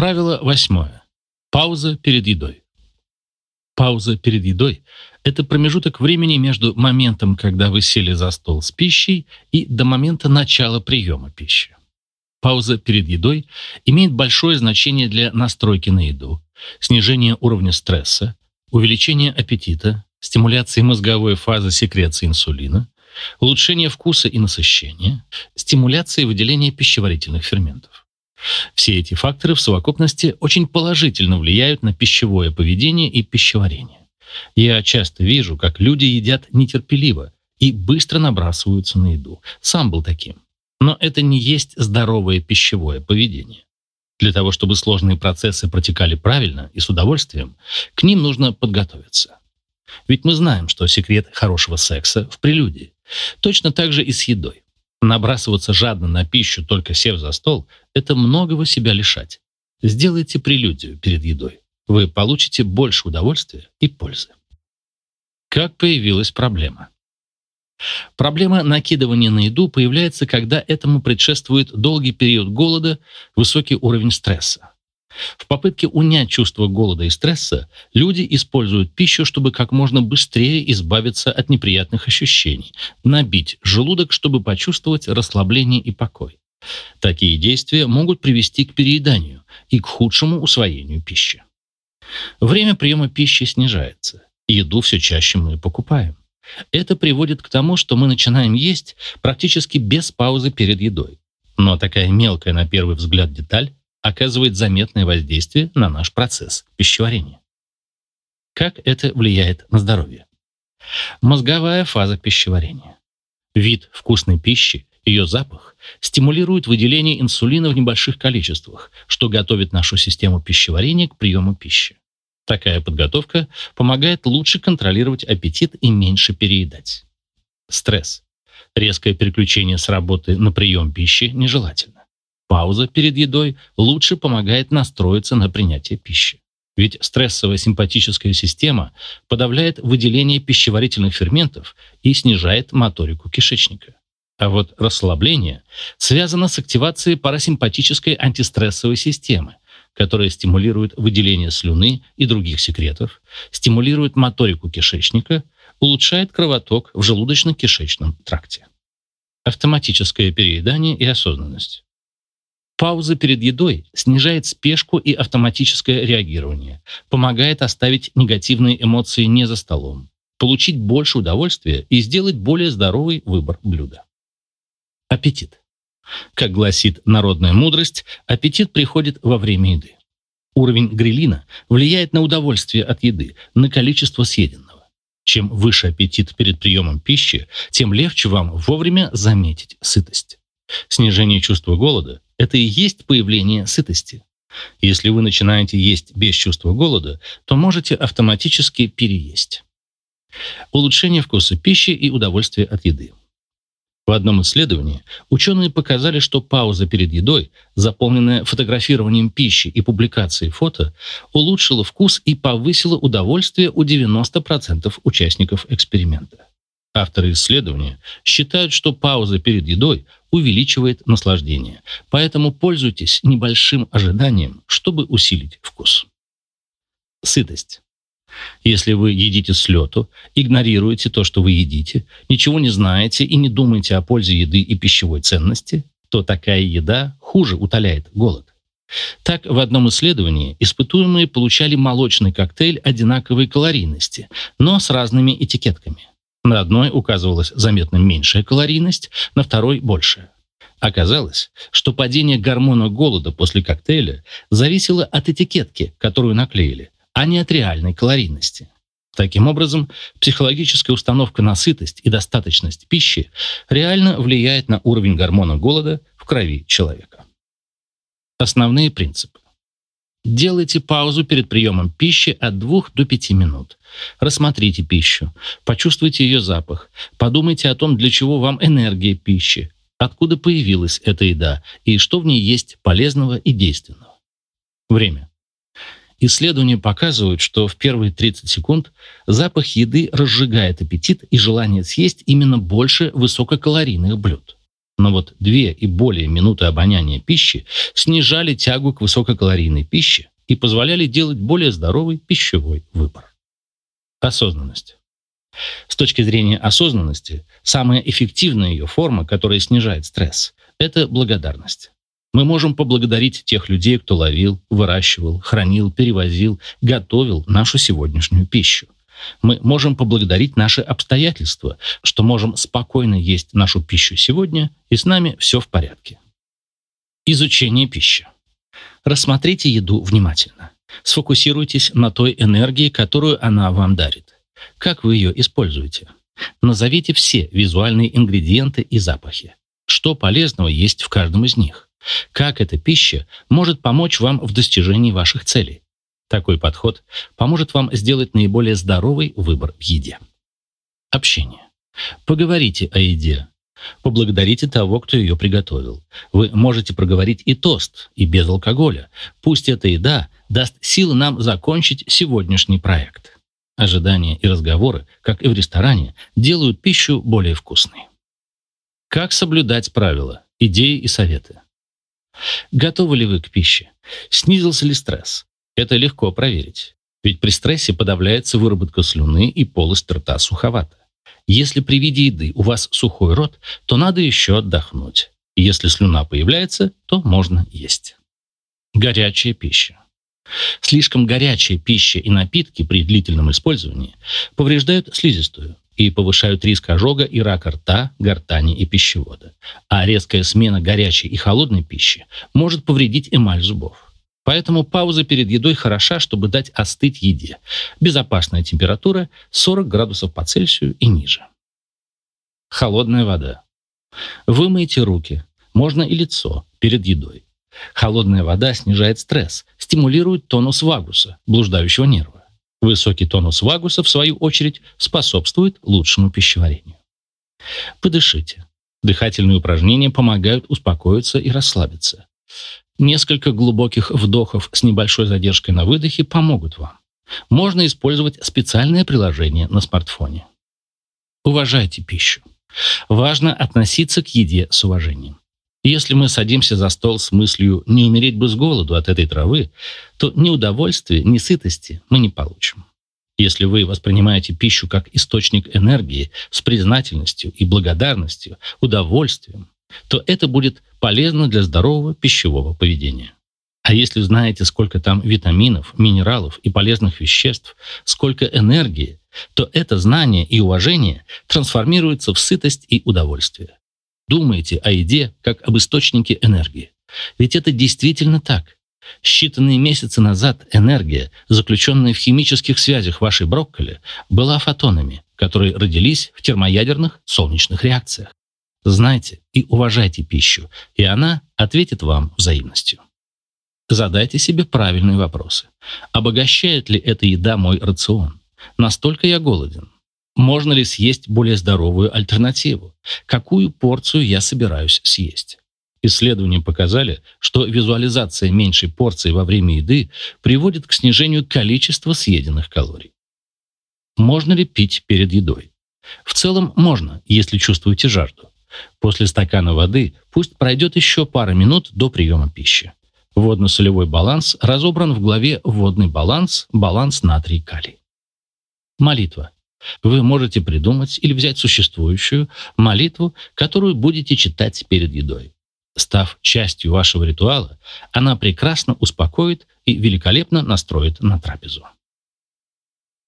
Правило восьмое. Пауза перед едой. Пауза перед едой – это промежуток времени между моментом, когда вы сели за стол с пищей, и до момента начала приема пищи. Пауза перед едой имеет большое значение для настройки на еду, снижения уровня стресса, увеличения аппетита, стимуляции мозговой фазы секреции инсулина, улучшения вкуса и насыщения, стимуляции выделения пищеварительных ферментов. Все эти факторы в совокупности очень положительно влияют на пищевое поведение и пищеварение. Я часто вижу, как люди едят нетерпеливо и быстро набрасываются на еду. Сам был таким. Но это не есть здоровое пищевое поведение. Для того, чтобы сложные процессы протекали правильно и с удовольствием, к ним нужно подготовиться. Ведь мы знаем, что секрет хорошего секса в прелюдии. Точно так же и с едой. Набрасываться жадно на пищу, только сев за стол, это многого себя лишать. Сделайте прелюдию перед едой. Вы получите больше удовольствия и пользы. Как появилась проблема? Проблема накидывания на еду появляется, когда этому предшествует долгий период голода, высокий уровень стресса. В попытке унять чувство голода и стресса люди используют пищу, чтобы как можно быстрее избавиться от неприятных ощущений, набить желудок, чтобы почувствовать расслабление и покой. Такие действия могут привести к перееданию и к худшему усвоению пищи. Время приема пищи снижается. Еду все чаще мы покупаем. Это приводит к тому, что мы начинаем есть практически без паузы перед едой. Но такая мелкая на первый взгляд деталь оказывает заметное воздействие на наш процесс пищеварения. Как это влияет на здоровье? Мозговая фаза пищеварения. Вид вкусной пищи, ее запах стимулирует выделение инсулина в небольших количествах, что готовит нашу систему пищеварения к приему пищи. Такая подготовка помогает лучше контролировать аппетит и меньше переедать. Стресс. Резкое переключение с работы на прием пищи нежелательно. Пауза перед едой лучше помогает настроиться на принятие пищи. Ведь стрессовая симпатическая система подавляет выделение пищеварительных ферментов и снижает моторику кишечника. А вот расслабление связано с активацией парасимпатической антистрессовой системы, которая стимулирует выделение слюны и других секретов, стимулирует моторику кишечника, улучшает кровоток в желудочно-кишечном тракте. Автоматическое переедание и осознанность. Пауза перед едой снижает спешку и автоматическое реагирование, помогает оставить негативные эмоции не за столом, получить больше удовольствия и сделать более здоровый выбор блюда. Аппетит. Как гласит народная мудрость, аппетит приходит во время еды. Уровень грелина влияет на удовольствие от еды, на количество съеденного. Чем выше аппетит перед приемом пищи, тем легче вам вовремя заметить сытость. Снижение чувства голода – это и есть появление сытости. Если вы начинаете есть без чувства голода, то можете автоматически переесть. Улучшение вкуса пищи и удовольствия от еды. В одном исследовании ученые показали, что пауза перед едой, заполненная фотографированием пищи и публикацией фото, улучшила вкус и повысила удовольствие у 90% участников эксперимента. Авторы исследования считают, что пауза перед едой увеличивает наслаждение, поэтому пользуйтесь небольшим ожиданием, чтобы усилить вкус. Сытость. Если вы едите с лету, игнорируете то, что вы едите, ничего не знаете и не думаете о пользе еды и пищевой ценности, то такая еда хуже утоляет голод. Так, в одном исследовании испытуемые получали молочный коктейль одинаковой калорийности, но с разными этикетками. На одной указывалась заметно меньшая калорийность, на второй – большая. Оказалось, что падение гормона голода после коктейля зависело от этикетки, которую наклеили – а не от реальной калорийности. Таким образом, психологическая установка на сытость и достаточность пищи реально влияет на уровень гормона голода в крови человека. Основные принципы. Делайте паузу перед приемом пищи от 2 до 5 минут. Рассмотрите пищу, почувствуйте ее запах, подумайте о том, для чего вам энергия пищи, откуда появилась эта еда и что в ней есть полезного и действенного. Время. Исследования показывают, что в первые 30 секунд запах еды разжигает аппетит и желание съесть именно больше высококалорийных блюд. Но вот две и более минуты обоняния пищи снижали тягу к высококалорийной пище и позволяли делать более здоровый пищевой выбор. Осознанность. С точки зрения осознанности, самая эффективная ее форма, которая снижает стресс, это благодарность. Мы можем поблагодарить тех людей, кто ловил, выращивал, хранил, перевозил, готовил нашу сегодняшнюю пищу. Мы можем поблагодарить наши обстоятельства, что можем спокойно есть нашу пищу сегодня, и с нами все в порядке. Изучение пищи. Рассмотрите еду внимательно. Сфокусируйтесь на той энергии, которую она вам дарит. Как вы ее используете? Назовите все визуальные ингредиенты и запахи. Что полезного есть в каждом из них? Как эта пища может помочь вам в достижении ваших целей? Такой подход поможет вам сделать наиболее здоровый выбор в еде. Общение. Поговорите о еде. Поблагодарите того, кто ее приготовил. Вы можете проговорить и тост, и без алкоголя. Пусть эта еда даст силы нам закончить сегодняшний проект. Ожидания и разговоры, как и в ресторане, делают пищу более вкусной. Как соблюдать правила, идеи и советы? Готовы ли вы к пище? Снизился ли стресс? Это легко проверить. Ведь при стрессе подавляется выработка слюны и полость рта суховата. Если при виде еды у вас сухой рот, то надо еще отдохнуть. если слюна появляется, то можно есть. Горячая пища. Слишком горячая пища и напитки при длительном использовании повреждают слизистую и повышают риск ожога и рака рта, гортани и пищевода. А резкая смена горячей и холодной пищи может повредить эмаль зубов. Поэтому пауза перед едой хороша, чтобы дать остыть еде. Безопасная температура 40 градусов по Цельсию и ниже. Холодная вода. Вымойте руки, можно и лицо, перед едой. Холодная вода снижает стресс, стимулирует тонус вагуса, блуждающего нерва. Высокий тонус вагуса, в свою очередь, способствует лучшему пищеварению. Подышите. Дыхательные упражнения помогают успокоиться и расслабиться. Несколько глубоких вдохов с небольшой задержкой на выдохе помогут вам. Можно использовать специальное приложение на смартфоне. Уважайте пищу. Важно относиться к еде с уважением. Если мы садимся за стол с мыслью «не умереть бы с голоду от этой травы», то ни удовольствия, ни сытости мы не получим. Если вы воспринимаете пищу как источник энергии с признательностью и благодарностью, удовольствием, то это будет полезно для здорового пищевого поведения. А если знаете, сколько там витаминов, минералов и полезных веществ, сколько энергии, то это знание и уважение трансформируется в сытость и удовольствие. Думайте о еде как об источнике энергии. Ведь это действительно так. Считанные месяцы назад энергия, заключенная в химических связях вашей брокколи, была фотонами, которые родились в термоядерных солнечных реакциях. Знайте и уважайте пищу, и она ответит вам взаимностью. Задайте себе правильные вопросы. Обогащает ли эта еда мой рацион? Настолько я голоден? Можно ли съесть более здоровую альтернативу? Какую порцию я собираюсь съесть? Исследования показали, что визуализация меньшей порции во время еды приводит к снижению количества съеденных калорий. Можно ли пить перед едой? В целом можно, если чувствуете жажду. После стакана воды пусть пройдет еще пара минут до приема пищи. Водно-солевой баланс разобран в главе «Водный баланс. Баланс натрий-калий». Молитва. Вы можете придумать или взять существующую молитву, которую будете читать перед едой. Став частью вашего ритуала, она прекрасно успокоит и великолепно настроит на трапезу.